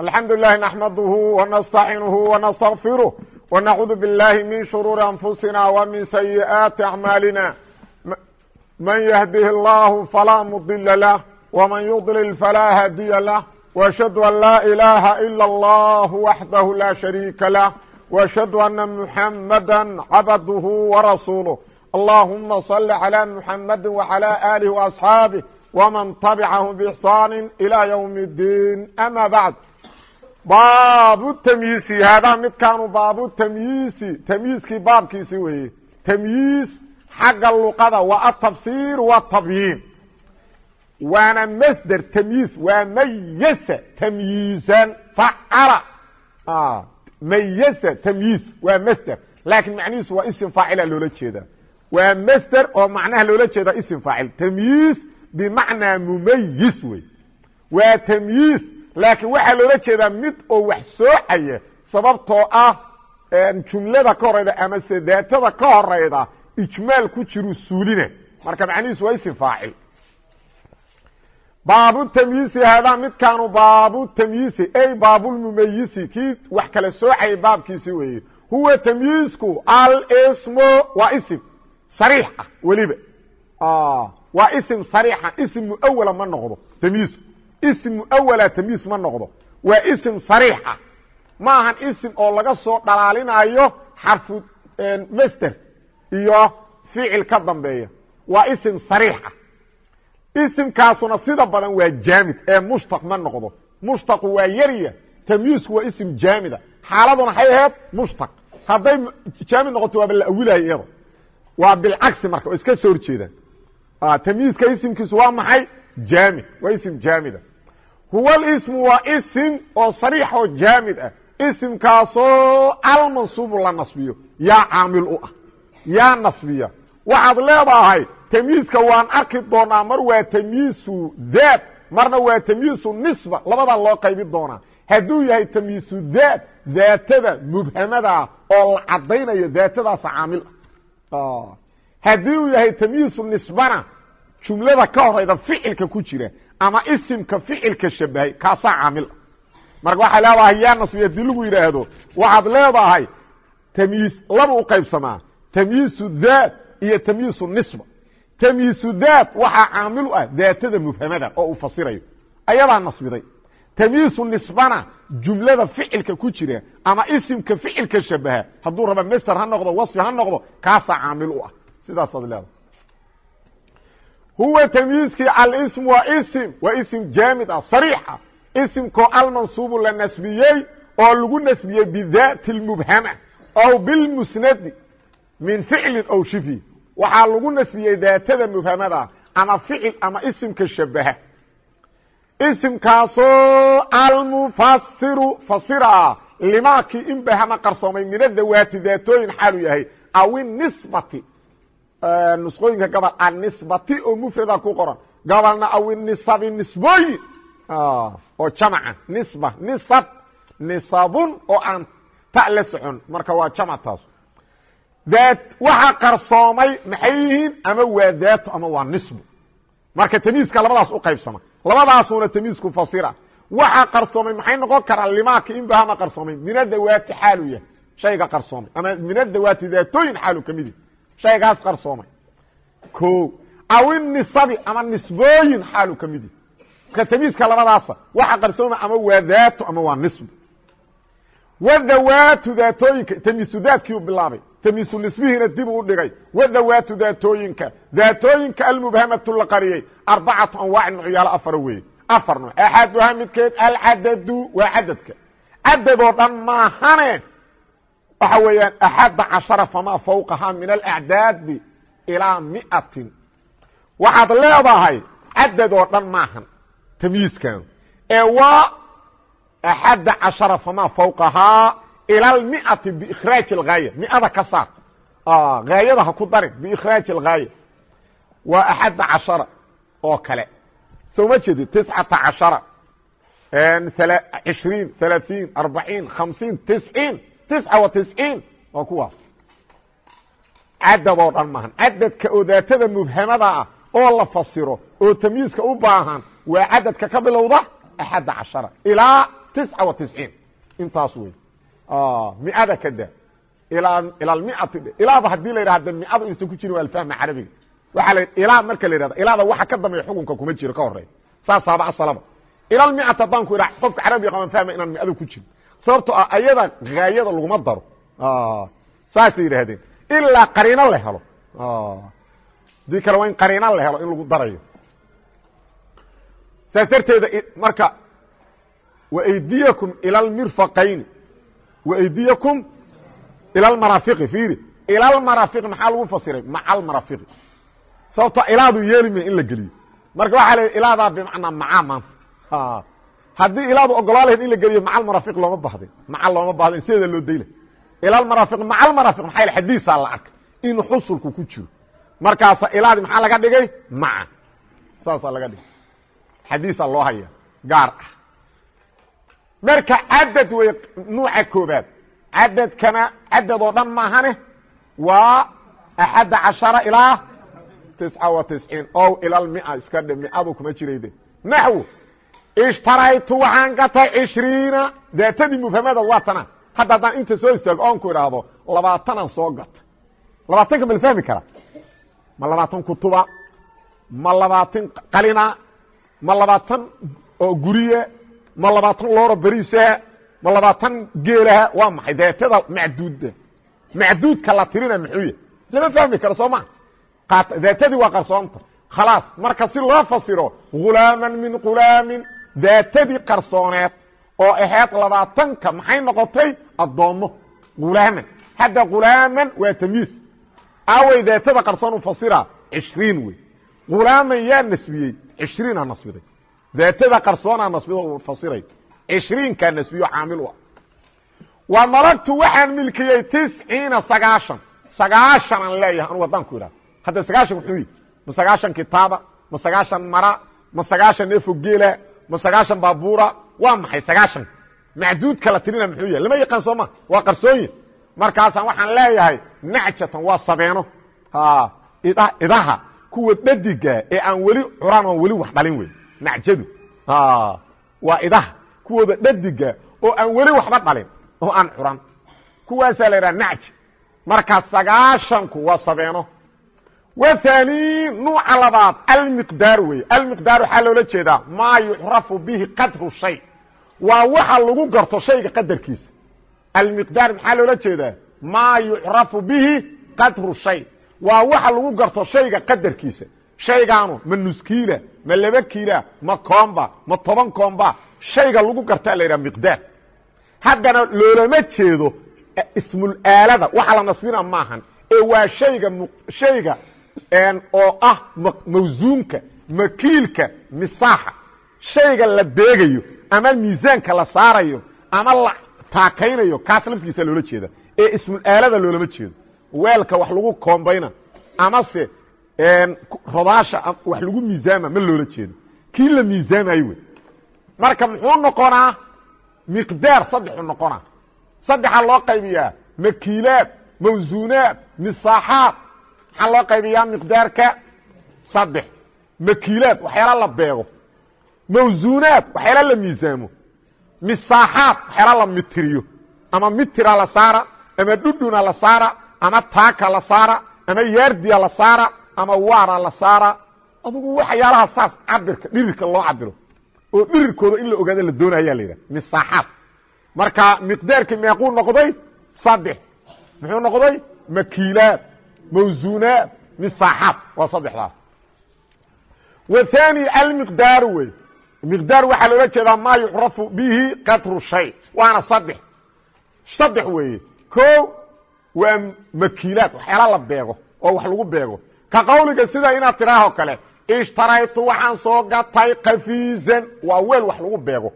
الحمد لله نحمده ونستعiنه ونستغفره ونعوذ بالله من شرور أنفسنا ومن سيئات أعمالنا من يهده الله فلا مضل له ومن يضلل فلا hدي له وأشhهد أن لا إله إلا الله وحده لا شريك له وأشhهد أن محمدا عبده ورسوله اللهم صل على محمد وعلى آله وأصحابه ومن تبعه بإحسان إلى يوم الدين أما بعد baabu tamyiisi haadaa midkaanu baabu tamyiisi tamyiiskii baabkiisi weeye. Tamyiis xagga luqada waa atabsiir wtabyiin waana masder tamyiis waa mayasa tamyiisan facala ah, mayasa tamyiis waa masder. Laakiin macnihiisu waa isim faacila loola jeedaa. Waa masder oo macnaha loola jeedaa isim faacil. Tamyiis bimacnaa mumayis wey waa tamyiis laakiin waxaa loola jeedaa mid oo wax soocaya sababtoo ah jumlada ka horayda amase daatada ka horayda ijmaal ku jiru suulina. Marka macnihiisu waa isim faacil. Baabu tamyiisi haadaa midkaanu baabu tamyiisi ay baabulmumayisi kii wax kala soocaya baabkiisi weeye. Huwa tamyiisku alsmo waa isim sariix ah weliba waa ism sariixa ism muawala ma noqdo tamyiisku ism muawala tamyiis ma noqdo. Waa ism sariixa. Ma ahan ism oo laga soo dhalaalinayo xarfu master iyo ficil ka dambeeya. Waa ism sariixa. Isimkaasuna sida badan waa jaamid ee mushtaq ma noqdo. Mushtaqu waa yarya tamyiisku waa ism jaamida. Xaaladuna hay aheed mushtaq. Hadday jaamid noqoto waaba la awilaya iyada waa bilcagsi marka oo iska soo horjeedaan tamyiiska isimkiisu waa maxay? Jaamid. Waa ism jaamida huwa lismu waa isim oo sariix oo jaamid ah. Isimkaasoo almansuubu la nasbiyo. Yaa caamil u ah. Yaa nasbiya. Waxaad leedahay tamyiiska waan arki doonaa mar waa tamyiisu daad marna waa tamyiisu nisba. Labadaa loo qaybi doonaa. Hadduu yahay tamyiisu daad daatada mubhamadaa oo la cadaynayo daatadaasa caamil ah. Haddii uu yahay tamyiisu nisbana jumlada ka horayda ficilka ku jira ama isimka ficilka shabahay kaasaa caamil. Ah marka waxay leedahay yaa nasbiya haddii lagu yidhaahdo waxaad leedahay tamyiis laba u qaybsamaa tamyiisu daat iyo tamyiisu nisba. Tamyiisu daat waxaa caamil u ah daatada mubhamada oo uu fasirayo ayadaa nasbiday. Tamyiisu nisbana jumlada ficilka ku jira ama isimka ficilka shabaha hadduu raba master ha noqdo wasfi ha noqdo kaasaa caamil u ah. Sidaasaad leedahay huwa tamyiiskii alism waa isim waa isim jaamid ah sariixa. Isimkoo almansuubu la nasbiyey oo lagu nasbiyey bidaati اlmubhama aw bilmusnadi min ficlin aw shibhi. Waxaa lagu nasbiyey daatada mubhamada ama ficil ama isimka shabaha isimkaasoo almufasiru fasira limaakii inbahama qarsoomay min adawaati daatooyin xaalu yahay aw inisbati nusqooyinka gobol anisbati oo mufrada ku qoran. Gobolna aw nisabi nisbooyin oo jamaca nisba nisab. Nisabun oo aan ta la socon. Marka waa jamac taas. Daat waxa qarsoomay maxay yihiin? Ama waa daato ama waa nisbu marka tamyiiska labadaas u qaybsama. Labadaasuna tamyiisku fasira. Waxa qarsoomay maxay noqon karaa limaaki inbahama qarsoomay? Min adawaati xaalu yahay. Shayga qarsoomay. Ama min adawaati daatooyin xaalu ka midi shaygaas qarsoomay. O aw inisabi ama nisbooyin xaalu ka midi marka tamyiiska labadaasa waxa qarsooma ama waa daato ama waa nisb. Wadawaatu daatooyinka tamyiisu daadkiiu bilaabay tamyiisu nisbihiina dib u dhigay. Wadawaatu daatooyinka daatooyinka almubhamatu la qariyey arbacatu anwaacin nucyaalo afar weeye. Afar nuuc. Axaduhaa midkeed alcadadu waa cadadka cadad oo dhan maahane waxa weeyaan axada cashara famaa fawqaha min alacdaadi ilaa miatin. Waxaad leedahay cadad oo dhan maahan tamyiiskan ee waa axada cashara famaa fawqahaa ila almiati biikhraaji alghaaya. Miada ka saar. Haayada ha ku darin biikhraaji alghaaya. Waa axada cashara oo kale. Soo ma jeedi tiscata cashara ishriin halaaثiin arbaciin hamsiin tisciin tisca wa tisciin waa kuwaas cadad oo dhan maahan. Cadadka oo daatada mubhamada ah oo la fasiro oo tamyiiska u baahan waa cadadka ka bilowda axadda cashara ilaa tisca wa tisciin intaas wey miada ka da. Ilaa ila miati ilaaba haddii la yidhahda miadu inaysan ku jirin waa alfahma carabiga. Waxaa la ilaa marka la yihahda ilaada waxa ka dambeeya xukunka kuma jiro ka horreeya saasaaba asalaba. Ilal miata haddaan ku idhaha qofka carabiga qaban fahma inaan miadu ku jirin sababto ah ayada haayada laguma daro. Saasay yidhaahdeen. Ilaa qariino la helo. Hadii kale waa in qariino la helo in lagu darayo. Saas darteeda marka waydiyakum ila lmirfaqayni waydiyakum ila almaraafiqi fiiri. Ila almaraafiqi maxaa lagu fasiray? Maca almaraafiqi sababto ilaadu yeeli may in la geliyo. Marka waxaa la ilaadaa bimacnaa macaa maanta haddii ilaadu ogolaa lahayd in la geliyo maca almaraafiq looma bahdin maca looma bahdin sideeda loo dayla ila almaraafiq maca almaraafiq maxaa yl xadiisaa la arkay. In xusulku ku jiro. Markaasa ilaadi maxaa laga dhigay? Maca. Saasaa laga dhigay. Xadiisaa loo haya gaar ah. Marka cadad wey nuuca koobaad. Cadadkana cadad oo dhan maahane waa axadda cashara ilaa tisca wa tisciin. O ila lmia iska dhe miadu kuma jirayde naxwo ishtaraytu waxaan gatay cishriina daatadii mufhamada waa tana hadda haddaan inta soo istaago oon ku idhaahdo labaatanaan soo gata labaatanka ma la fahmi karaa? Ma labaatan kutuba? Ma labaatan qalina? Ma labaatan oo guriya ma labaatan looro beriisaha ma labaatan geelaha waa maxay? Daatada macduudda macduudka la tirina muxuu yahy lama fahmi karo soo ma? Daatadii waa qarsoonta khalaas marka si loo fasiro hulaaman min hulaamin daatadii qarsooneed oo ahayd labaatanka maxay noqotay? Addoommo hulaaman hadda hulaaman waa tamyiis awey daatada qarsoon u fasira cishriin wey. Hulaaman yaa nasbiyey cishriina nasbiday. Daatada qarsoonaa nasbido u fasiray cishriinkaa nasbiyo caamil u ah wa malagtu waxaan milkiyey tisciina sagaashan. Sagaashan aan leeyahay anugu haddaan ku idhaha hadda sagaashan muxuu yihi ma sagaashan kitaaba ma sagaashan mara ma sagaashan neefo ma sagaashan baabuura waa maxay sagaashan? Macduudka la tirina muxuu yahay. Lama yaqaan soo ma? Waa qarsoonya markaasaan waxaan leeyahay nacjatan waa sabeeno. Idaha kuwa dhadiga ee aan weli curaan oon weli wax dhalin wey nacjadu. Waa idaha kuwooda dhadiga oo aan weli waxba dhalin oo aan curan kuwaasaa la yidhaha nacj. Markaa sagaashanku waa sabeeno wthani nuuca labaad almiqdaar wey almiqdaar waxaa loola jeedaa maa yucrafu bihi qadru shay. Waa waxa lagu garto shayga qadarkiisa. Almiqdaar maxaa loola jeedaa? Maa yucrafu bihi qadru shay. Waa waxa lagu garto shayga qadarkiisa. Shaygaanu ma nuskiila ma laba kiila ma koomba ma toban koomba. Shayga lagu gartaa la yidhaha miqdaar. Haddana loolama jeedo ismul aalada. Waxa la nasbina maahan. Ee oo ah mawsuunka makiilka misaaxa. Shayga la beegayo ama miisaanka la saarayo ama la taakaynayo kaas laftigiisa loola jeeda. Ee ismul aalada loolama jeedo. Weelka wax lagu koombayna amase rodaasha wax lagu miisaama ma loola jeedo. Kii la miisaamayo wey? Marka muxuu noqonaa? Miqdaar saddexu noqonaa. Saddexa loo qaybiyaa makiilaad mawsuunaad misaaxaad maxaa loo qaybiyaa miqdaarka saddex. Makiilaad waxyaala la beego. Mawsuunaad waxyaala la miisaamo. Misaaxaad waxyaala la mitiriyo ama mitira la saara ama dhudhuna la saara ama taaka la saara ama yaardiya la saara ama waara la saara. Adugu waxyaalaha saas cabirka dhirirka loo cabiro oo dhirirkooda in la ogaado la doonaya la yidhaha misaaxaad. Marka miqdaarkii meequu noqday saddex. Muxuu noqday? Makiilaad mawsuunaad misaaxaad waa saddexdaas wathani almiqdaaru wey miqdaar waxaa loola jeedaa maa yucrafu bihi qadru shay waana saddex saddex weeye ko waa makiilaad waxyaala la beego oo wax lagu beego ka qawliga sida inaad tiraahoo kale ishtaraytu waxaan soo gatay kafiizan waa weel wax lagu beego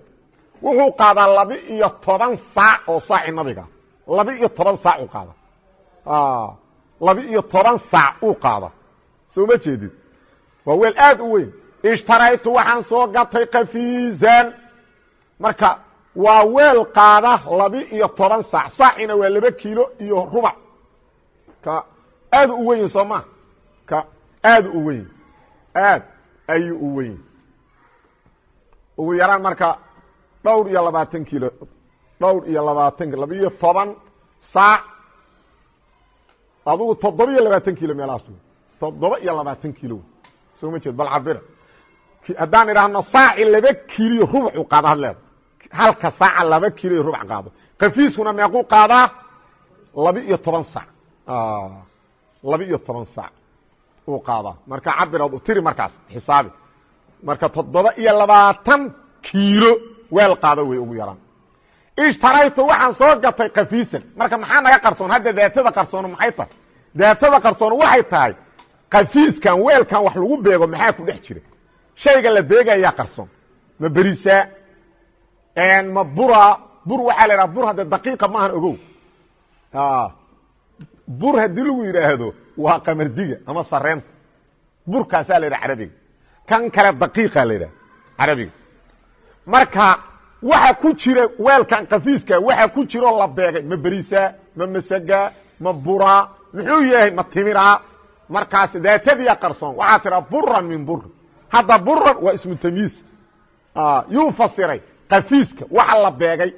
wuxuu qaadaa laba iyo toban saac oo saaci nabiga laba iyo toban saac u qaada laba iyo toban saac uu qaada soo ma jeedid waa weel aad u weyn. Ishtaraytu waxaan soo gatay kafiizan marka waa weel qaada laba iyo toban saac. Saacina waa laba kiilo iyo rubac ka aad u weyn soo ma. Ka aad u weyn. Aad ayuu u weyn. Ugu yaraan marka dhowr iyo labaatan kilo dhowr iyo labaatan labiiyo toban saac adugu toddoba iyo labaatan kilo meelahaas wey toddoba iyo labaatan kilo soo ma jeed bal cabira haddaan idhaahno saaci laba kiliyo rubcu qaada had leeda halka saaca laba kilo iyo qaado. Kafiiskuna meequu qaadaa laba iyo toban sac laba iyo toban sac uu qaadaa marka cabiraad tiri markaas xisaabi. Marka toddoba iyo labaatan kiilo weel qaado wey ugu yaraan ishtaraytu waxaan soo gatay kafiisan marka maxaa naga qarsoon? Hadda daatada qarsoon maxay tahay? Daatada qarsoon waxay tahay kafiiskan weelkan wax lagu beego maxaa ku dhex jira shayga la beegayaa qarsoon. Ma berisaa? Ma bura? Bur waxaa la idhaha bur hadde daqiiqa maahan ogow. Bur haddii lagu yidhaahdo waa qamardiga ama sareenta burkaasaa la yidhaha carabiga. Kan kale daqiiqa la yidhaha carabiga. Marka waxa ku jira weelkan kafiiska waxa ku jiroo la beegay. Ma berisaa ma masagaa ma buraa muxuu yahay? Ma timiraa markaas daatadiya qarsoon. Waxaa tiraa buran min buri hadda buran waa ismu tamyiis yuu fasiray kafiiska waxa la beegay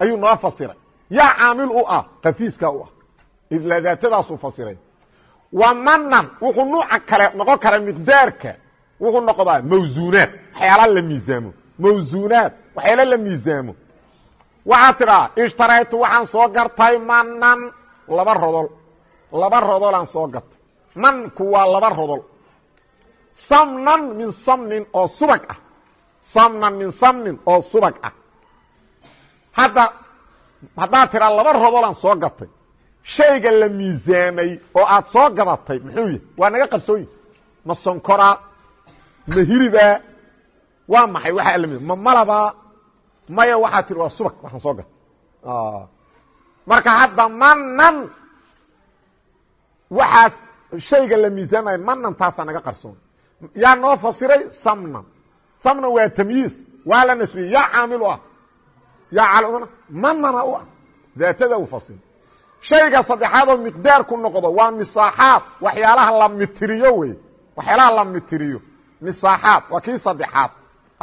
ayuu noo fasiray. Yaa caamil u ah kafiiska u ah. Isla daatadaasuu fasiray. Wa manan wuxuu nuuca kale noqon kara miqdaarka. Wuxuu noqdaa mawsuunaad waxyaala la miisaamo. Mawsuunaad waxyaala la miisaamo. Waxaa tidhaa ishtaraytu waxaan soo gartay manan laba rodol. Laba rodolaan soo gartay. Manku waa laba rodol. Samnan min samnin oo subag ah. Samnan min samnin oo subag ah. Hadda haddaad tiraa laba rodolaan soo gatay shayga la miisaamay oo aad soo gadatay muxuu yahy waa naga qarsooyi ma sonkoraa ma hiribaa waa maxay? Waxaa lami ma malabaa maya waxaa tiri waa subag waxaan soo gatay. Marka hadda manan waxaas shayga la miisaamaya manan taasaa naga qarsoon. Yaa noo fasiray? Samnan. Samnan waa tamyiis waa la nasbiyey. Yaa caamil u ah. Yaa calmana manana u ah. Daatada u fasiray shayga saddexaad oo miqdaarku noqdo waa misaaxaad. Waxyaalaha la mitiriyo wey. Waxyaalaha la mitiriyo misaaxaad waa kii saddexaad.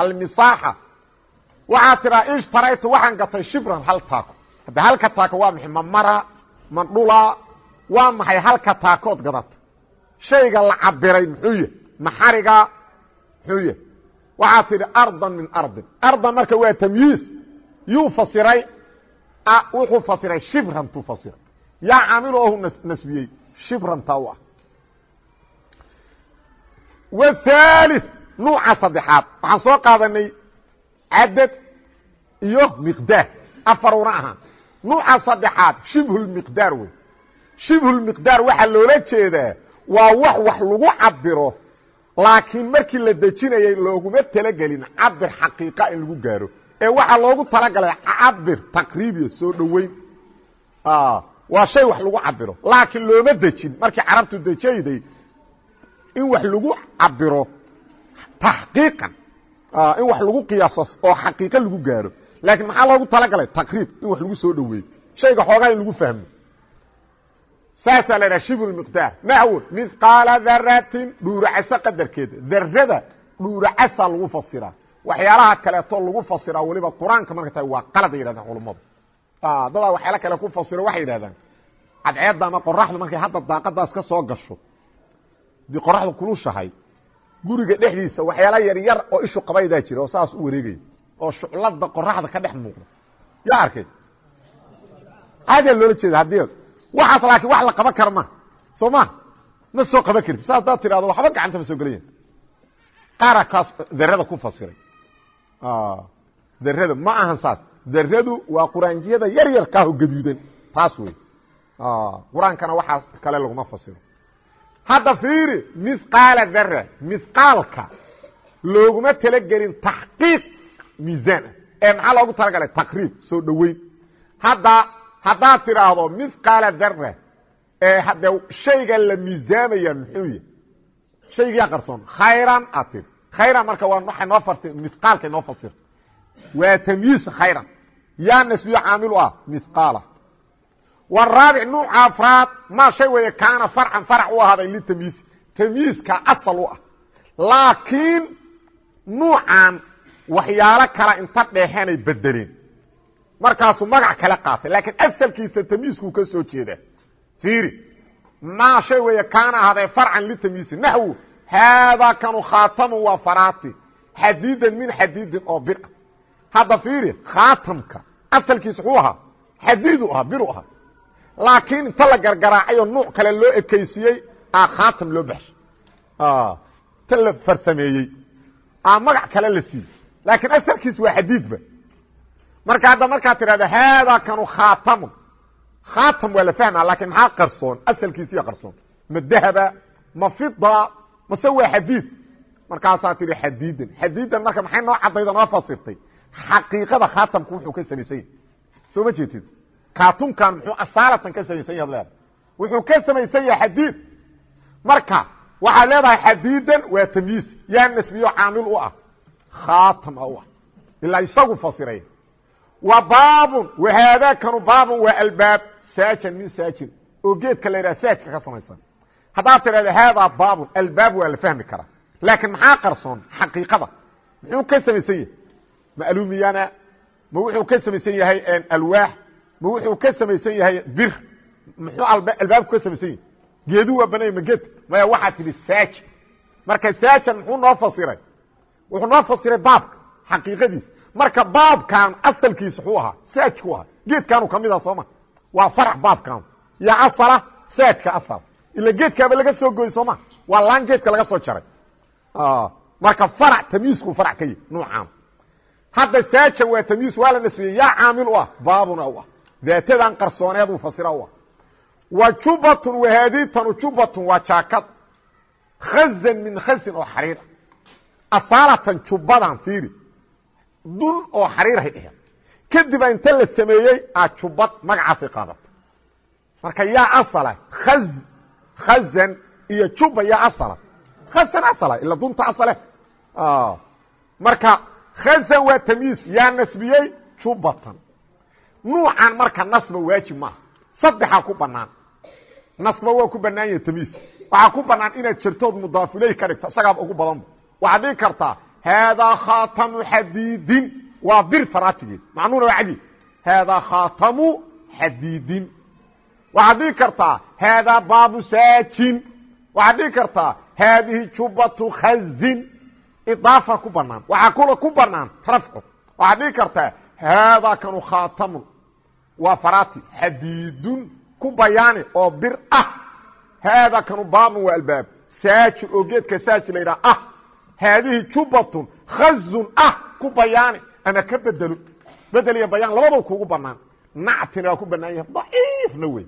Almisaaxa waxaa tiraa ishtaraytu waxaan gatay shibran hal taako. Hadda halka taako waa maxay? Ma mara ma dhula waa maxay? Halka taakood gadata shayga la cabiray muxuu yahy maxariga muxuu yahy waxaa tidhi ardan min ardin. Ardan marka waa tamyiis. Yuu fasiray. Wuxuu fasiray shibrantuu fasiray. Yaa caamilu ohu nasbiyey. Shibranta u ah. Wthalith nuuca saddexaad. Waxaan soo qaadanay cadad iyo miqdaar. Afaruna ahaa nuuca saddexaad shibhulmiqdaar wey shibhulmiqdaar waxaa loola jeedaa waa wax wax lagu cabiro laakiin markii la dejinayay looguma talagelin cabir xaqiiqa in lagu gaaro. Ee waxaa loogu talagalay cabir taqriibiya soo dhoweyn. Waa shay wax lagu cabiro laakiin looma dejin. Markii carabtu dejayday in wax lagu cabiro taxqiiqan in wax lagu qiyaaso oo xaqiiqo lagu gaaro. Laakiin maxaa loogu talagalay? Taqriib in wax lagu soo dhoweeyo shayga xoogaa in lagu fahmo. Saasaa la dhaha shibhu miqdaar. Naxwo mihqaala daratin dhuuracasa qadarkeeda darada dhuuracasa lagu fasiraa. Waxyaalaha kaleeto lagu fasiraa weliba qur'aanka marka tahay waa qalad ay yidhahdaan culummadu. Dadaa waxyaala kale ku fasiro waxay yidhahdaan cadceedda ama qoraxdu markay hadda daaqadaas ka soo gasho dii qoraxdu kulushahay guriga dhexdiisa waxyaala yar yar oo ishu qabaydaa jira oo saas u wareegaya oo shuclada qoraxda ka dhex muuqda. Yaa arkay? Caadiyaa loola jeeda haddii waxaas laakiin wax la qaban kara ma soo ma? Ma soo qaban karti sa haddaad tirahdo waxba gacanta ma soo gelayan qaara kaas darada ku fasiray. Darada ma ahan saas. Daradu waa quraanjiyada yar yarkaaho gaduudan. Taas wey qur'aankana waxaas kale laguma fasiro hadda fiiri mihqaala dara mihqaalka looguma talagelin taxqiiq miisaan. Ee maxaa loogu talagalay? Taqriib soo dhoweyn hadda haddaad tidhaahdo mihqaala dara ee haddee shayga la miisaamaya muxuu yahy shaygiyaa qarsoon. Khayran aad tiri khayran marka waa waxay noo fartay mihqaalkay noo fasirta waa tamyiis khayran. Yaa nasbiyo caamil u ah mihqaala waraabic nuuca afraad maa shay weeye kaana farcan farac u ahaaday litamyiisi tamyiiska asal u ah. Laakiin nuucan waxyaalo kala inta dheexeenay bedeleen markaasuu magac kale qaatay laakiin asalkiisa tamyiiskuu ka soo jeeda fiiri maa shay weeye kaana ahaaday farcan litamyiisi naxwu haadaa kanu khaatamun waa faraati. Xadiidan min xadiidin oo bir ah hadda fiiri khaatamka asalkiisa wuxuu ahaa xadiidu ahaa biru ahaa laakiin inta la gargaraacayoo nuuc kale loo ekaysiiyey a khaatam loo baxshay ta la farsameeyey a magac kale la siiyey. Laakiin asalkiisu waa xadiidba. Marka hadda markaad tidhahda haadaa kanu khaatamun. Khaatam waa la fahmaa lakiin maxaa qarsoon? Asalkiisiya qarsoon. Ma dahaba ma fida mase waa xadiid. Markaasaa tihi xadiidan. Xadiidan marka maxay noo caddayda noo fasirtay? Xaqiiqada khaatamku wuxuu ka samaysan yahay soo ma jeetid kaatunkan muxuu asaalatan ka samaysan yaha leeda wuxuu ka samaysan yahay xadiid. Marka waxaad leedahay xadiidan waa tamyiis. Yaa nasbiyo caamil u ah. Khaatam a u ah. Ilaa isagu fasiray wa baabun wahaadaakanu baabun waa albaab. Saajan min saajin. Oo geedka la yidhaha saajka ka samaysan. Haddaad tidhahda haadaa baabun albaab waa la fahmi karaa. Laakiin maxaa qarsoon? Xaqiiqada. Muxuu ka samaysan yahay? Ma alumiyana ma wuxuu ka samaysan yahay alwaax ma wuxuu ka samaysan yahay bir. Muxuu albaabku ka samaysan yahay. Geedu waa bananya ma geedka maya waxaa tidhi saajan marka saajan muxuu noo fasiray? Wuxuu noo fasiray baabka xaqiiqadiisa marka baabkan asalkiisa wuxuu ahaa saajku ahaa. Geedkaanu ka mid ah sooma waa farac baabkan. Yaa asala saajka asal. Ila geedkaaba laga soo gooy sooma waa laan geedka laga soo jaray. Marka farac tamyiisku farac ka yihi nuucaan hadda saajan waa tamyiis waa la nasbiyey. Yaa caamil u ah baabuna u ah daatadan qarsooneed uu fasira ah wa jubatun wahaaditanu jubatun waa jaakad. Khazan min khazin oo xariira. Asaalatan jubbadan fiiri. Dun oo xariirahay aheed kadiba inta la sameeyey a jubbad magacaasay qaadatay marka yaa asala az khazan iyo juba yaa asala. Khazan asala ila dunta asale. Marka khazan waa tamyiis yaa nasbiyey jubbatan nuucan marka nasba waajib maaha saddexaa ku banaan nasba waa ku banaan yahay tamyiis waxaa ku banaan inaad jirtood mudaafiley ka dhigto isagaaba ugu badanba waxaad dhigi kartaa haadaa khaatamu xadiidin. Waa bir faraatigeed. Macnuuna waa cadi haadaa khaatamu xadiidin. Waxaad dhigi kartaa haadaa baabu saajin. Waxaad dhigi kartaa haadihi jubatu khazin. Idaafa ku banaan waxaa kula ku banaan rafcu. Waxaad dhigi kartaa haadaa kanu khaatamun waa faraati xadiidun ku bayaani oo bir ah haadaa kanu baabun waa albaab saajin oo geedka saaji la yidhaha ah haadihi jubatun khazun ah ku bayaani ama ka bedelo bedel iyo bayaan labadoo kuugu banaan nactina waa ku banaan yahay daciifna wey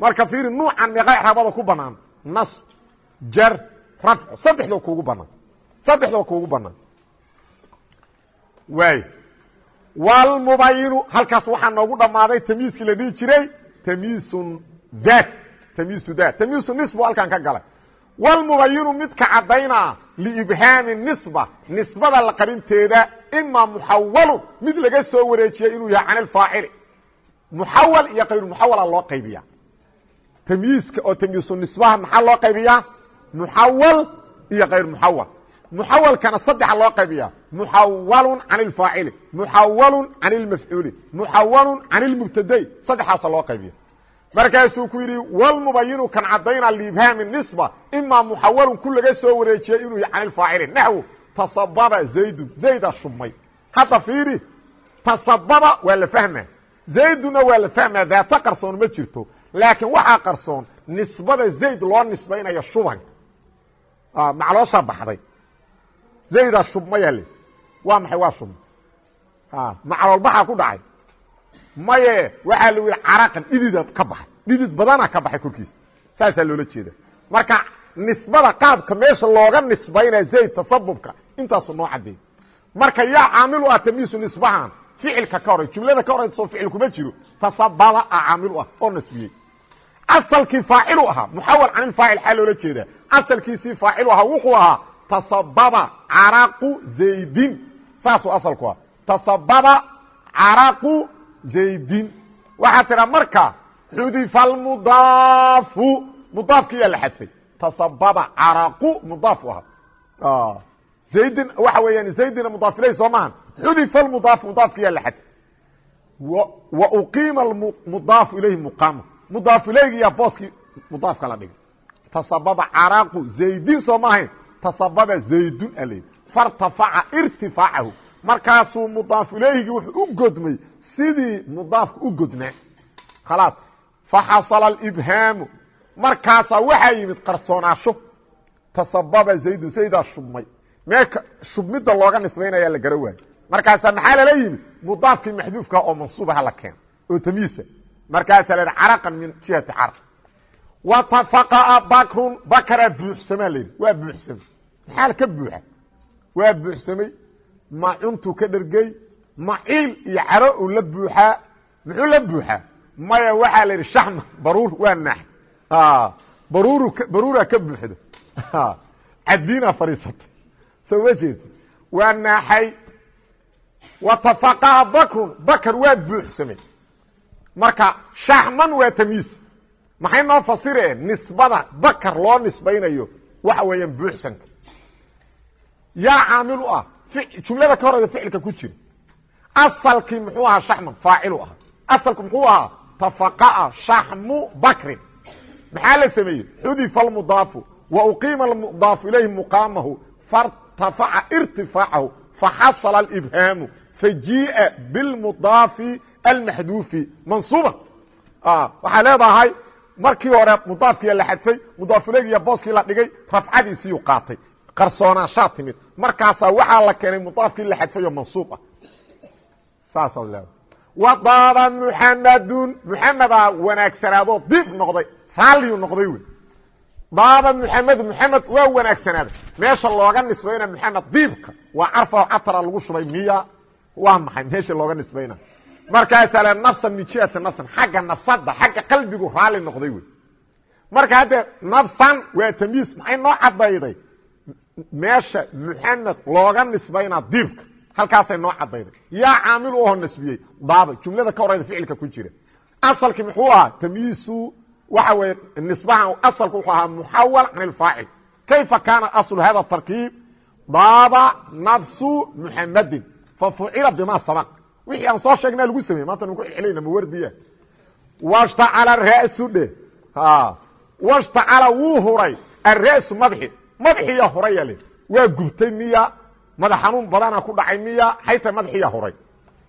marka fiiri nuucan meeqa exraabada ku banaan nas jar rafcu saddexdoo kuugu banaan saddexdoo kuugu banaan waay walmubayinu halkaas waxaa noogu dhammaaday tamyiiskii la dhihi jiray tamyiisun daat tamyiisu daat tamyiisu nisbu halkan ka galay. Wlmubayinu midka caddaynaa liibhaami nisba nisbada la qarinteeda imaa muxawalun mid laga soo wareejiya inuu yahay can alfaacili muxawal iyo kayru muxawala loo qaybiya tamyiiska oo tamyiisu nisbaha maxaa loo qaybiyaa? Muxawal iyo kayr muxawal muxawalkana saddexa loo qaybiya muxawalun can alfaacili muxawalun can اlmafcuuli muxawalun can اlmubtadai saddexaasa loo qaybiya markaasuu ku yidhi wlmubayinu kan cadayna liibhaami nisba imaa muxawalun ku laga soo wareejiyey inuu can ilfaacili naxwu tasababa zaydun zayda shubmay hadda fiiri tasababa waa la fahma zayduna waa la fahmaa daata qarsoon ma jirto. Laakiin waxaa qarsoon nisbada zayd loo nisbaynayo shuban. Maclooshaa baxday zayda shubmaya le waa maxay? Waa shubmay macloolbaxaa ku dhacay. Maye waxaa la yihi caraqan dhidida ka baxay. Dhidid badana ka baxay korkiisa. Saasaa loola jeeda marka nisbada qaabka meesha looga nisbaynaya zayd tasabubka intaasu noo cadeey marka yaa caamil u ah tamyiisu nisbahan ficilka ka horay jumlada ka horayso ficil kuma jiro. Tasababa a caamil u ah oo nasbiyey asalkii faacilu ahaa muxawal can ilfaacil xaa loola jeedaa. Asalkiisii faacilu ahaa wuxuu ahaa tasababa caraqu zaydin. Saasuu asalku ah tasababa caraqu zaydin. Waxaa tidhaa marka xudifa almudaafu mudaafkiyaa la xadfay. Tasababa caraqu mudaafu ahaa. Zaydin waxa weeyaan zaydina mudaaf ilayh soo maahan xudifa almudaaf mudaafkiyaa la xadfay. Wa uqiima mudaafu ilayhi muqaama mudaaf ilaygiyaa booskii mudaafka la dhigay. Tasababa caraaqu zaydin soo maahayn tasababa zaydun aley fartafaca irtifaacahu. Markaasuu mudaaf ilayhigii wuxuu u godmay. Sidii mudaafka u godnaa khalaas. Faxasala alibhaamu. Markaasaa waxaa yimid qarsoonaasho tasababa zaydun. Zaydaa shubmay. Meelka shubmidda looga nisbaynaya la gara waayo. Markaasaa maxaa lala yimid? Mudaafkii maxduufka oo mansuubaha la keena oo tamyiisa markaasaa la caraqan min jihati caraq watafaqaa bakrun bakraa buuxsamaa la yidhi. Waa buuxsamay maxaa ka buuxa. Waa buuxsamay macuntuu ka dhergey maciil iyo caro uu la buuxaa muxuu la buuxaa maya waxaa la yidhi shaxma baruur waa naax. Baruuru baruuraa ka buuxdo. Cadiinaa fadhiisatay soo ma jeed waa naaxay. Watafaqaa bakrun bakr waa buuxsamay. Marka shaxman waa tamyiis maxay noo fasireen? Nisbada bakr loo nisbaynayo waxa weeyaan buuxsanka yaa caamil u ah jumlada ka horeyda ficilka ku jira. Asalkii muxuu ahaa shaxman faacilu ahaa. Asalku muxuu ahaa tafaqa'a shaxmu bakrin maxaa la sameeyey? Xudifa almudaafu wa uqiima almudaafu ilayhi muqaamahu fartafaca irtifaacahu faxasala alibhaamu fajii'a bilmudaafi almaxduufi mansuuban waxaa leedahay markii hore mudaafkiia la xadfay mudaafulegiya booskii la dhigay rafcadiisiiyuu qaatay qarsoonaashaa timid. Markaasaa waxaa la keenay mudaafkii la xadfayo mansuub ah. Saasaad leedahay. Wadaaba muxamadun muxamedaa wanaagsanaadoo diib noqday. Raalliyu noqday wey. Daaba muxamed muxamed waa wanaagsanaaday meesha looga nisbayna muxamed diibka. Waa carfao catara lagu shubay miya. Waa maxay? Meesha looga nisbayna. Markaasaa le nafsan min jihati nafsan xagga nafsada xagga qalbigu raalli noqday wey. Marka hadde nafsan waa tamyiis maxay noo cadayday meesha muxamed looga nisbayna diibka halkaasay noo cadayday yaa caamil u aho nasbiyey daaba jumlada ka horeyda ficilka ku jira. Asalkii muxuu ahaa tamyiisu waxa weye nisbahan asalku wuxuu ahaa muxawal can ilfaacil kayfa kaana aslu hada tarkiib? Daaba nafsu muxamadin fafucila bima sabaq. Wixii aan soo sheegnaa lagu sameyey maanta nuku celcelayna mawardiya washtacala ra'su dhe washtacala wuu huray ara'su madaxi madaxiya huraya le waa gubtay miya madax xanuun badana ku dhacay miya xayta madaxiya huray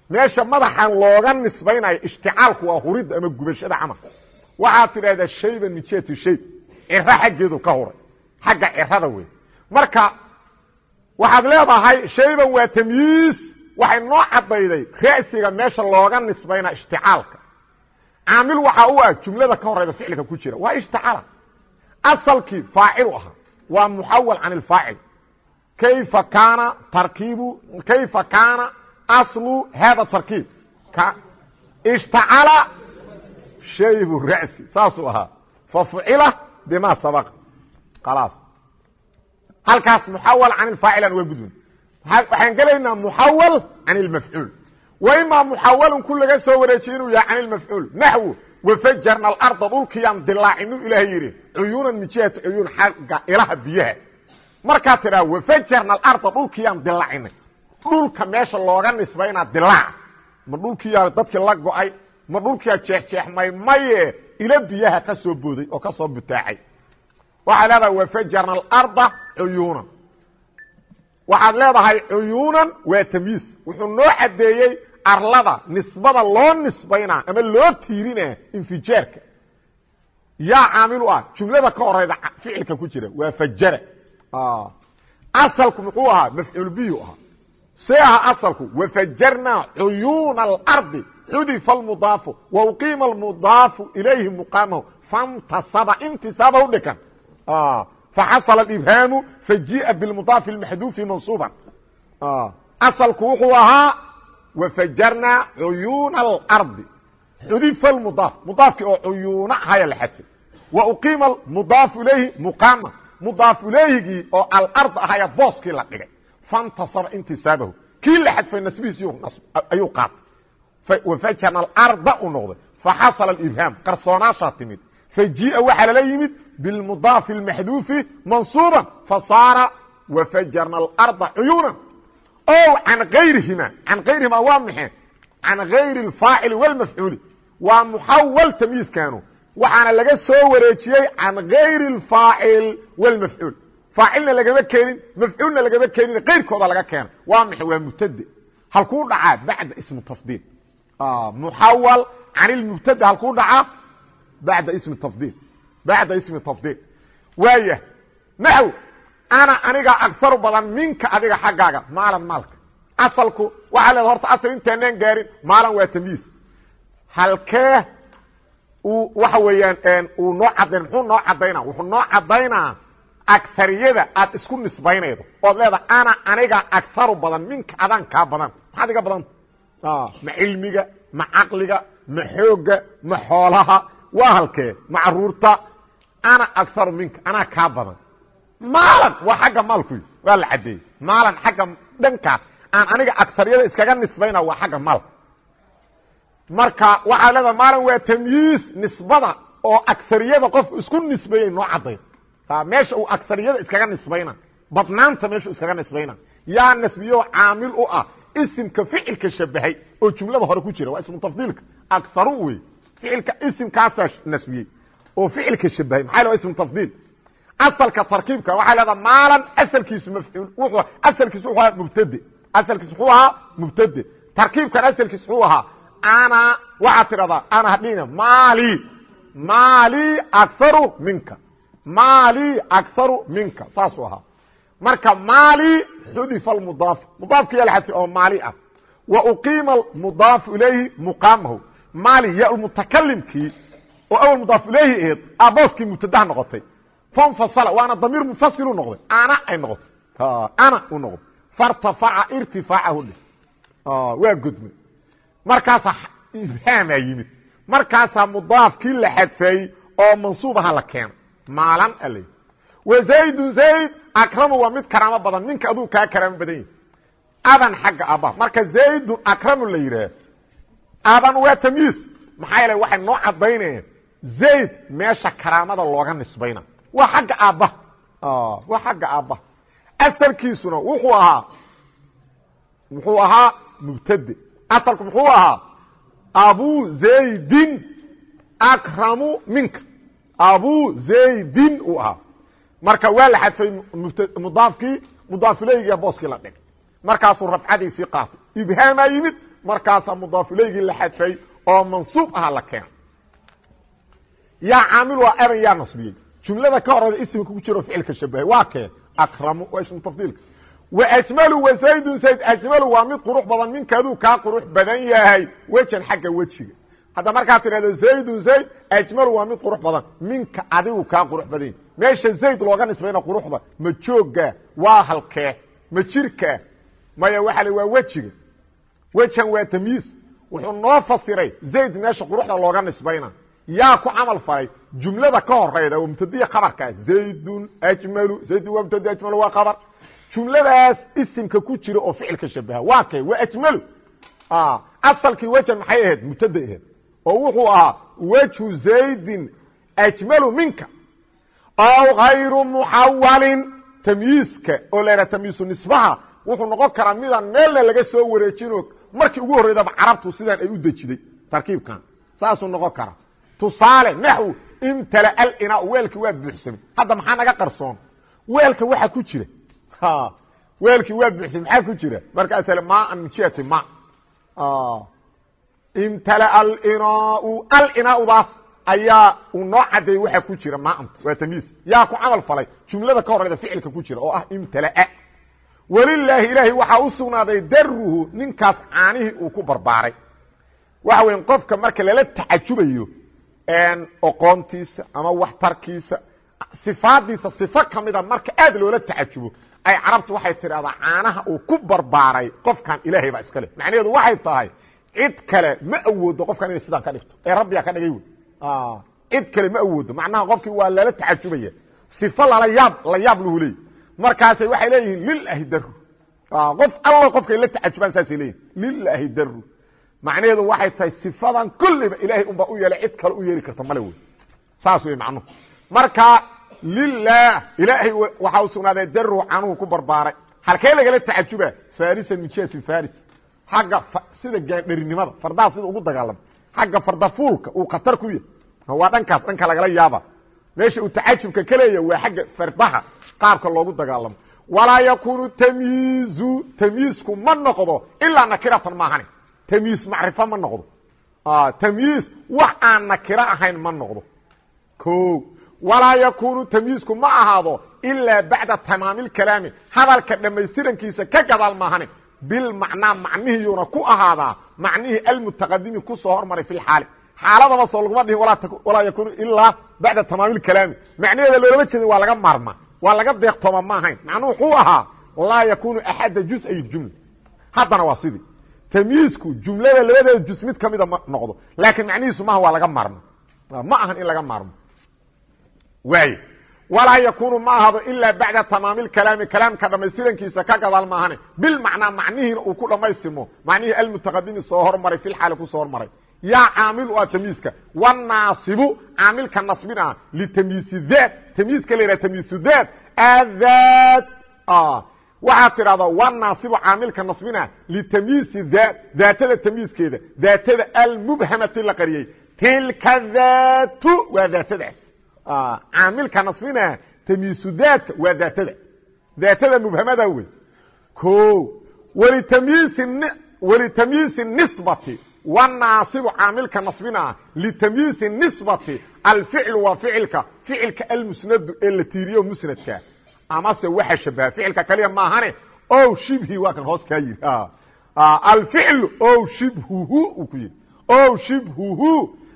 meesha madaxan looga nisbaynayo ishticaalku waa huridda ama gubashada camal. Waxaad tidhahdaa shayban min shayb ciro xaggeedu ka huray xagga cirada wey marka waxaad leedahay shayban waa tamyiis waxay noo cadayday ra'siga meesha looga nisbayna ishticaalka. Caamil waxaa u ah jumlada ka horeyda ficilka ku jira waa ishticala asalkii faacilu ahaa waa muxawal can ilfaacil. Kayfa kaana tarkiibu kayfa kaana aslu hada tarkiib? Ishtacala shaybu ra'si saasuu ahaa. Fafucila bima sabaqa. Khalaas. Halkaas muxawal can ilfaacilan waa gudbin. Waxaan gelaynaa muxawal can ilmafcuul. Wa imaa muxawalun ku laga soo wareejiye inuu yahay can ilmafcuul. Naxwu wafajarna alarda dhulkiyaan dilaacinu ilaahay yidhi cuyuunan min jihati cuyuun xagga ilaha biyaha markaad tidhaha wafajarna alarda dhulkiyaan dilaacinay dhulka meesha looga nisbaynaa dilaac ma dadkii la go'ay ma dhulkiyaa jeexjeexmay maye ilo biyaha ka soo booday oo ka soo butaacay. Waxaad leedahay wafajarna alarda cuyuunan waxaad leedahay cuyuunan waa tamyiis wuxuu noo caddeeyey arlada nisbada loo nisbaynaa ama loo tiirinaa infijaarka yaa caamilu ah jumlada ka horeyda ficilka ku jira waa fajara asalku muxuu ahaa mafcuul ahaa. See aha asalku wafajarnaa cuyuuna alardi xudifa almudaafu wa uqiima almudaafu ilayhi muqaamahu famtasaba intisaaba u dhikan faxasala ibhaamu fajii'a bilmudaafi maxduufi mansuuban. Asalku wuxuu ahaa wafajarnaa cuyuuna alardi xudifa mudaaf mudaafkii oo cuyuuna ahaya la xadfay uqiima mudaafu ilayhi muqaama mudaaf ilayhigii oo alard ahaya booskii la dhigay fantasaba intisaabahu kii la xadfay nasbihiis ayuu qaatay wafajarna alarda u noqday faxasala ibhaam qarsoonaashaa timid fajii'a waxaa lala yimid bilmudaafi اlmaxduufi mansuuban fasaara wafajarna alarda cuyuunan o can ayrihima can ayrihima waa maxe can gayri اfaacili wاlmafcuuli waa muxawal tamyiiskanu waxaana laga soo wareejiyey can gayri اfaacil wاlmafcuul faacilna lagama keenin mafcuulna lagama keenin kayrkooda laga keena waa maxe waa mubtade halkuu dhacaa bacda ismu tafdiil muxawal can ilmubtade halkuu dhacaa bada ismi tafdiil bacda ismi tafdiil waaya naxw ana aniga agaru badan minka adiga xaggaaga. Maalan maalka. Asalku waxaa leeda horta asal intaanaan gaarin maalan waa tamyiis halkee uu waxa weeyaan uu noo caddayn muxuu noo caddaynaa? Wuxuu noo caddaynaa agariyada aad isku nisbaynaydo. Ood leeda ana aniga agaru badan minka adaan kaa badan. Maxaad iga badanta ma cilmiga ma caqliga ma xooga ma xoolaha. Waa halkee ma ana agaru minka anaa kaa badan maalan waa xagga maalku waa la caddeeyey maalan xagga dhankaas aan aniga agariyada iskaga nisbayna waa xagga maalka marka waxaa leedaha maalan waa tamyiis nisbada oo agariyada qofku isku nisbeeyey noo caddayn. Meesha uu agariyada iskaga nisbayna badnaanta meeshuu iskaga nisbayna yaa nasbiyo caamil u ah isimka ficilka shabahay oo jumlada hore ku jira waa ismu tafdiilka. Agaru wey ficilka isimkaasaa nasbiyey oo ficilka shabahay maxaa l ismu tafdiil asalka tarkiibka waxaa leedaha maalan asalkiisu mafcuul asalkiisu wuxuu ahaa mubtade asalkiisu wuxuu ahaa mubtade tarkiibkan asalkiisu wuxuu ahaa ana waxaad tidhahdaa ana hadhina maali maali akaru minka maali akaru minka saasuu ahaa. Marka maali xudifa mudaaf mudaafka yaa la oo maali ah. Wa uqiima mudaafu ilayhi muqaamahu. Maali ya mutakalimkii oo awal mudaaf ilayhi aheed abooskii mubtadaha noqotay fanfasala waana damiir munfasilu noqday. Ana ay noqotay. Ana u noqday fartafaca irtifaacahu dhe waa gudmay markaasaa ibhaamaa yimid. Markaasaa mudaafkii la xadfeeyey oo mansuub aha la keena maalan ala wa zaydun zayd akramu waa mid karaamo badan. Ninka aduu kaa karaamo badan yahi adan xagga aabbaha marka zaydun akramu la yidhaah aban waa tamyiis maxaa yeele waxay noo caddaynayeen. Zayd meesha karaamada looga nisbayna waa xagga aabbaha waa xagga aabbaha asalkiisuna wuxuu ahaa muxuu ahaa mubtade asalku muxuu ahaa abu zaydin akramu minka. Abu zaydin uu ahaa. Marka waa la xadfay mudaafkii mudaafileygiiya booskii la dhigay. Markaasuu rafcadiisii qaatay. Ibhaamaa yimid markaasaa mudaafileygii la xadfay oo mansuub aha la keena yaa caamil waa eran yaa nasbiyey jumlada ka horeyda isimka ku jiro ficilka shabahay waa kee akramu waa ismu tafdiilka waajmalu wazaydun zayd ajmalu waa mid qurux badan minkaaduu kaa qurux badan yahay wejan xagga wejiga hadda markaad tidhahdo zaydun zayd ajmalu waa mid qurux badan minka adigu kaa qurux badan yahy meesha zayd looga nisbayna quruxda ma joogga waa halkee ma jirka maya waxa l waa wejiga wejan waa tamyiis wuxuu noo fasiray zayd meesha quruxda looga nisbayna yaa ku camal falay jumlada ka horeyda oo mubtadiya khabarkaa zaydun ajmalu zaydun waa mubtadi ajmalu waa khabar jumladaas isimka ku jira oo ficilka shabaha waa kay waa ajmalu asalkii wejan maxay ahayd mubtada ahayd oo wuxuu ahaa wejhu zaydin ajmalu minka aw hayru muxawalin tamyiiska oo la yidhaha tamyiisu nisbaha wuxuu noqon karaa midaan meelna laga soo wareejino markii ugu horreydaba carabtu sidaan ay u dejiday tarkiibkan saasuu noqon karaa tusaale naxw imtala alina weelkii waa buuxsamay hadda maxaa naga qarsoon? Weelka waxa ku jira. Weelkii waa buuxsamay maxaa ku jira? Markaas maan min jihati ma. Imtala alinaau alinaaudaas ayaa uu noo cadeeyey waxa ku jira maanta waa tamyiis yaa ku camal falay. Jumlada ka horeyda ficilka ku jira oo ah imtalaa walilaahi ilaahay waxaa u sugnaaday daruhu ninkaas caanihii uu ku barbaaray. Waxa weya qofka marka lala tacajubayo oqoontiisa ama waxtarkiisa. Sifaadiisa sifo ka mida marka aad loola tacajubo ay carabtu waxay tidhahdaa caanaha uu ku barbaaray qofkan ilaahay baa iska leh. Macnaheedu waxay tahay cid kale ma awoodo qofkan inay sidaan ka dhigto. Ee rabbigaa ka dhigay wey. Cid kale ma awoodo. Macnaha qofkii waa lala tacajubaya sifo lala yaab la yaab lahu leey markaasay waxay leeyihiin lilaahi daru qof alla qofkay la tacajubaan saasay leeyihiin lilaahi daru macnaheedu waxay tahay sifadan kulliba ilaahay unbaa u yeelay cid kale u yeeli karta male wey. Saas wey macnuhu. Marka lilah ilaahay waxaa u sugnaaday daru canuhu ku barbaaray. Halkee lagala tacajuba farisan min jihati faris xagga sida gaandharinimada fardaha sida ugu dagaalama xagga fardafuulka uu khatar ku yahay. Waa dhankaas dhanka lagala yaaba meesha uu tacajubka ka leeya waa xagga fardaha qaabka loogu dagaalamo walaa yakunu tamyiizu tamyiisku ma noqdo ilaa nakiratan maahane tamyiis macrifo ma noqdo. Tamyiis wax aan nakiro ahayn ma noqdo. O walaa yakunu tamyiisku ma ahaado ilaa bacda tamaami lkalaami hadalka dhammaystirankiisa ka gadaal maahane bilmacnaa macnihiyuuna ku ahaadaa macnihii almutaqadimi ku soo hormaray fi lxaali xaaladaba soo laguma dhihin walaa yakunu ilaa bacda tamaami lkalaami macnaheeda loolama jeedin waa laga maarma waa laga deeqtooma ma ahayn. Macnuu wuxuu ahaa laa yakunu axadda jusay jumla. Haddana waa sidii tamyiisku jumlada labadeeda jus mid kamida ma noqdo. Laakiin macnihiisu maaha waa laga maarmo. Ma ahan in laga maarmo. Waay walaa yakunu ma ahado ilaa bacda tamaami lkalaami kalaamka dhamaystirankiisa ka gadaal maahane bilmacnaa macnihiina uu ku dhammaystirmo macnihii almutaqadimi soo hormaray fi lxaali ku soo hormaray. Yaa caamil u ah tamyiiska wanaasibu caamilka nasbin ah litamyiisi daat tamyiiska la yidhaha tamyiisu daat adat waxaad tidhahdaa wanaasibu caamilka nasbina litamyiisi daat daatada tamyiiskeeda daatada almubhamati la qariyey. Tilka daatu waa daatadaas caamilka nasbina tamyiisu daatka waa daatada daatada mubhamada wey o walitamyiisi nisbati wnaasibu caamilka nasbina litamyiisi nisbati alficlu waa ficilka ficilka almusnadu ee la tiiriyo musnadka amase waxa shabaha ficilka kaliya maahane o shibhi waa kan hoos kaa yiri. Alficlu o shibhuhu uu ku yidhi o shibhuhu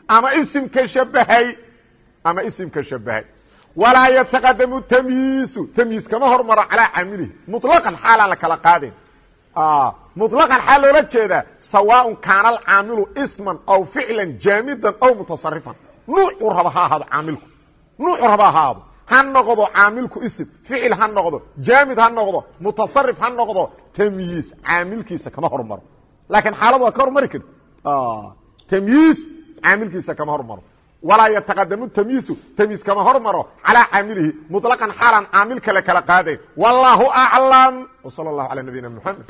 ama isimka shabahay ama isimka shabahay walaa yataqadamu tamyiisu tamyiis kama hormaro calaa camilihi. Mulaqan xaalaan la kala qaadin. Mulaqan xaal loola jeedaa sawaaءun kaana alcaamilu isman aw ficlan jaamidan aw mutasarifan nuucuu raba ha ahaado caamilku. Nuucuu raba ha ahaado ha noqdo caamilku ism ficil ha noqdo jaamid ha noqdo mutasarif ha noqdo tamyiis caamilkiisa kama hormaro laakiin xaalad waa ka hormari karti tamyiis caamilkiisa kama hormaro walaa yataqadamu tamyiisu tamyiis kama hormaro calaa caamilihi muطlaqan xaalan caamil kale kala qaadayn wallaahu aclam wsal اllahu alى nabiyina mxamed